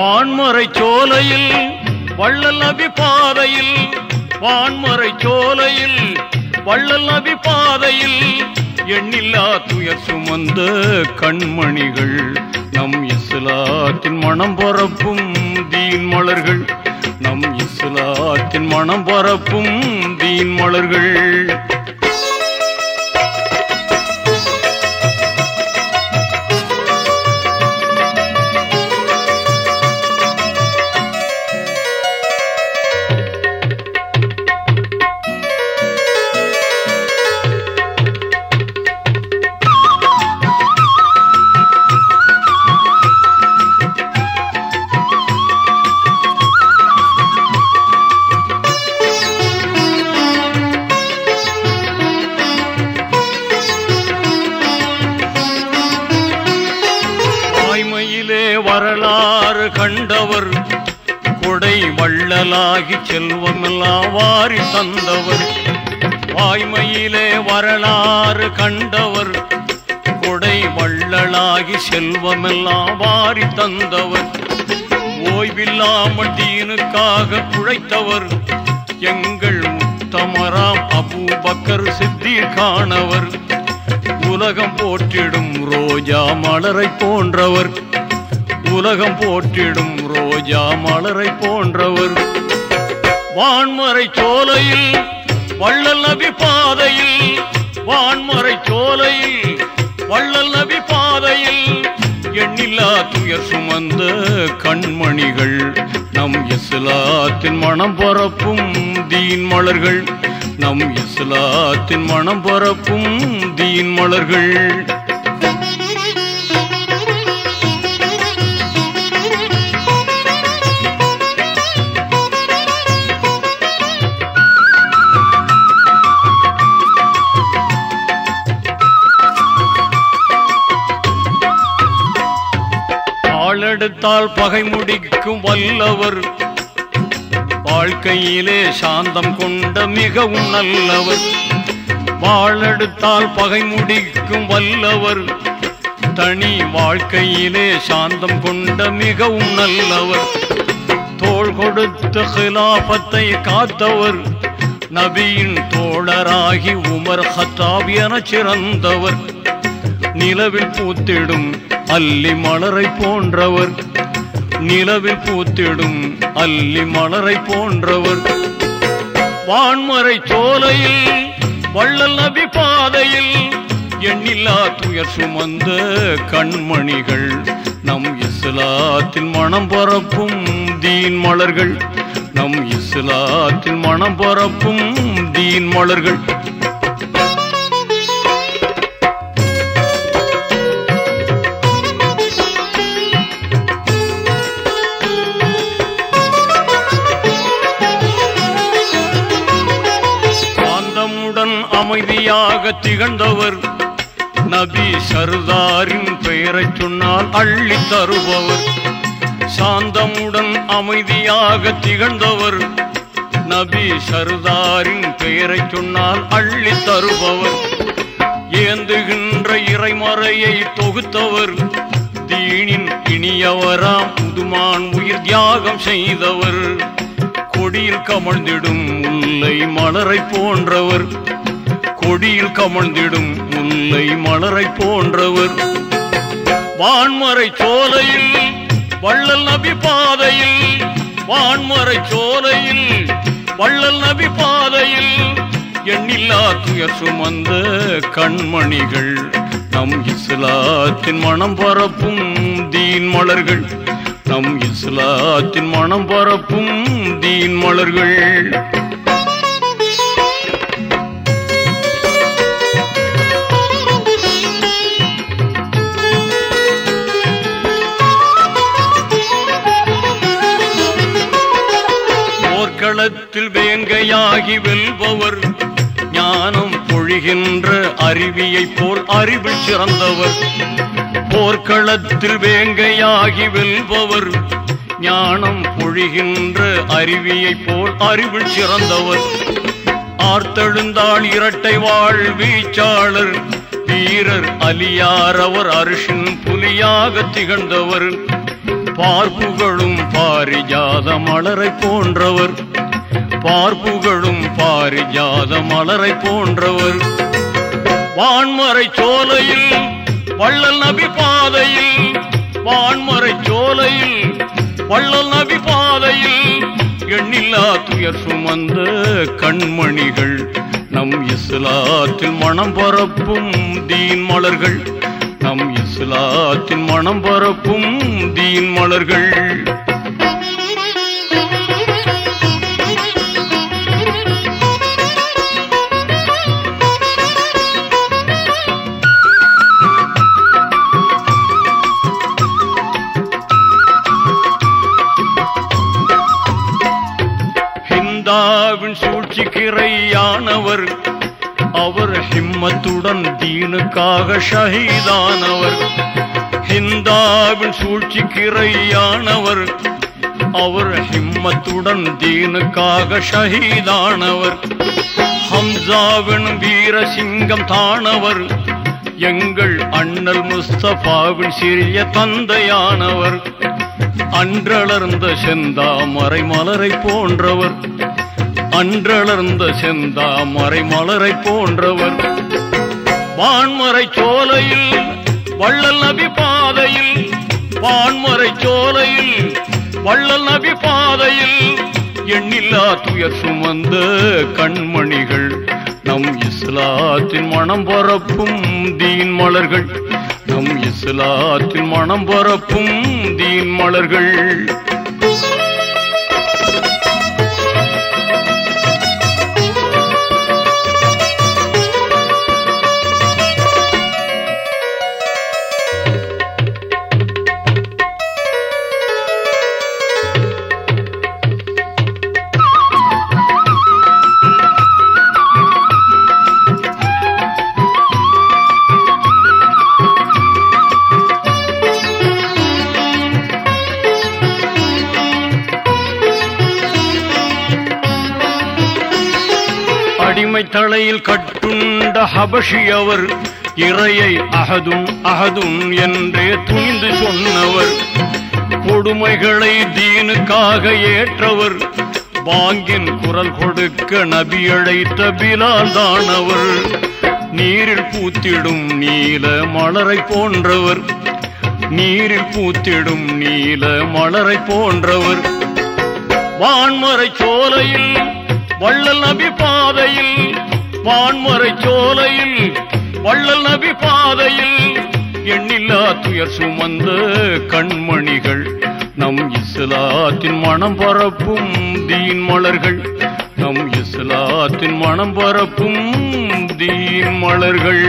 வான்மறை சோலையில் வள்ளல் நபி பாதையில் வான்மறை சோலையில் வள்ளல் நபி பாதையில் எண்ணில்லா துயர் சுமந்த கண்மணிகள் நம் இஸ்லாத்தின் மனம் பரப்பும் தீன் மலர்கள். நம் இஸ்லாத்தின் மனம் பரப்பும் தீன் மலர்கள். வாழ கண்டவர். கொடை வள்ளலாகி செல்வமெல்லாம் வாரி தந்தவர். வாய்மையிலே வரலாறு கண்டவர். கொடை வள்ளலாகி செல்வமெல்லாம் வாரி தந்தவர். ஓய்வில்லாமல் தீனுக்காக குழைத்தவர். எங்கள் முத்தமராம் அபூபக்கர் சித்திர்கானவர் உலகம் போற்றிடும் ரோஜா மலரை போன்றவர். உலகம் போற்றிடும் ரோஜா மலரை போன்றவர். வான்மறை சோலையில் வள்ளல் நபி பாதையில் வான்மறை சோலையில் வள்ளல் நபி பாதையில். எண்ணில்லா துயர் சுமந்த கண்மணிகள் நம் இஸ்லாத்தின் மனம் பரப்பும் தீன் மலர்கள். நம் இஸ்லாத்தின் மனம் பரப்பும் தீன் மலர்கள். ஆளெடுத்தால் பகை முடிக்கும் வல்லவர். வாழ்க்கையிலே சாந்தம் கொண்ட மிகவும் நல்லவர். வாழெடுத்தால் பகை முடிக்கும் வல்லவர். தனி வாழ்க்கையிலே சாந்தம் கொண்ட மிகவும் நல்லவர். தோள் கொடுத்த ஹிலாபத்தை காத்தவர். நபியின் தோழராகி உமர் ஹத்தாப் என சிறந்தவர். நிலவில் பூத்திடும் அல்லி மலரை போன்றவர். நிலவில் பூத்திடும் அல்லி மலரை போன்றவர். வான்மறை சோலையில் வள்ளல் நபி பாதையில் எண்ணில்லா துயர் சுமந்த கண்மணிகள். நம் இஸ்லாத்தின் மனம் பரப்பும் தீன் மலர்கள். நம் இஸ்லாத்தின் மனம் பரப்பும் தீன் மலர்கள். அமைதியாக திகழ்ந்தவர். நபி சர்தாரின் பெயரைச் சொன்னால் அள்ளி தருபவர். சாந்தமுடன் அமைதியாக திகழ்ந்தவர். நபி சர்தாரின் பெயரைச் சொன்னால் அள்ளி தருபவர். ஏந்துகின்ற இறைமறையை தொகுத்தவர். தீனின் இனியவராம் புதுமான் உயிர் தியாகம் செய்தவர். கொடியில் கமழ்ந்திடும் முல்லை மலரை போன்றவர். கொடியில் கமழ்ந்திடும் முல்லை மலரை போன்றவர். வான்மறை சோலையில் வள்ளல் நபி பாதையில் வான்மறை சோலையில் வள்ளல் நபி பாதையில் எண்ணில்லா துயர் சுமந்த கண்மணிகள். நம் இஸ்லாத்தின் மனம் பரப்பும் தீன் மலர்கள். நம் இஸ்லாத்தின் மனம் பரப்பும் தீன் மலர்கள். உள்ளத்தில் வேங்கையாகி வெல்பவர். ஞானம் பொழிகின்ற அருவியை போல் அறிவில் சிறந்தவர். போர்க்களத்தில் வேங்கையாகி வெல்பவர். ஞானம் பொழிகின்ற அருவியை போல் அறிவில் சிறந்தவர். ஆர்த்தெழுந்தாள் இரட்டை வாழ் வீச்சாளர். வீரர் அலியாரவர் அரிஷின் புலியாக திகழ்ந்தவர். பார்ப்புகளும் பாரிஜாத மலரை போன்றவர். பார்ப்புகளும் பாரிஜாத மலரை போன்றவர். வான்மறை சோலையில் வள்ளல் நபி பாதையில் வான்மறை சோலையில் வள்ளல் நபி பாதையில் எண்ணில்லா துயர் சுமந்த கண்மணிகள். நம் இஸ்லாத்தில் மனம் பரப்பும் தீன் மலர்கள். நம் இஸ்லாத்தின் மனம் பரப்பும் தீன் மலர்கள். சூழ்ச்சிக்கிறையானவர் அவர் ஹிம்மத்துடன் தீனுக்காக ஷஹீதானவர். ஹிந்தாவின் சூழ்ச்சிக்கிறையானவர் அவர் ஹிம்மத்துடன் தீனுக்காக ஷஹீதானவர். ஹம்சாவின் வீரசிங்கம் தானவர். எங்கள் அண்ணல் முஸ்தபாவின் சிறிய தந்தையானவர். அன்றளர்ந்த செந்தாமரை மலரை போன்றவர். அன்றளர்ந்த செந்தாமரை மலரை போன்றவர். வான்மறை சோலையில் வள்ளல் நபி பாதையில் வான்மறை சோலையில் வள்ளல் நபி பாதையில் எண்ணில்லா துயர் சுமந்த கண்மணிகள். நம் இஸ்லாத்தின் மனம் பரப்பும் தீன் மலர்கள். நம் இஸ்லாத்தின் மனம் பரப்பும் தீன் மலர்கள். அடிமை தலையில் கட்டுண்ட ஹபஷி அவர் இறையை அகதும் அகதும் என்றே துணிந்து சொன்னவர். கொடுமைகளை தீனுக்காக ஏற்றவர் பாங்கின் குரல் கொடுக்க நபி அழைத்த பிலால் தானவர். நீரில் பூத்திடும் நீல மலரை போன்றவர். நீரில் பூத்திடும் நீல மலரை போன்றவர். வான்மறை சோலையில் வள்ளல் நபி பாதையில் வான்மறை சோலையில் வள்ளல் நபி பாதையில் எண்ணில்லா துயர் சுமந்த கண்மணிகள். நம் இஸ்லாத்தின் மனம் பரப்பும் தீன் மலர்கள். நம் இஸ்லாத்தின் மனம் பரப்பும் தீன் மலர்கள்.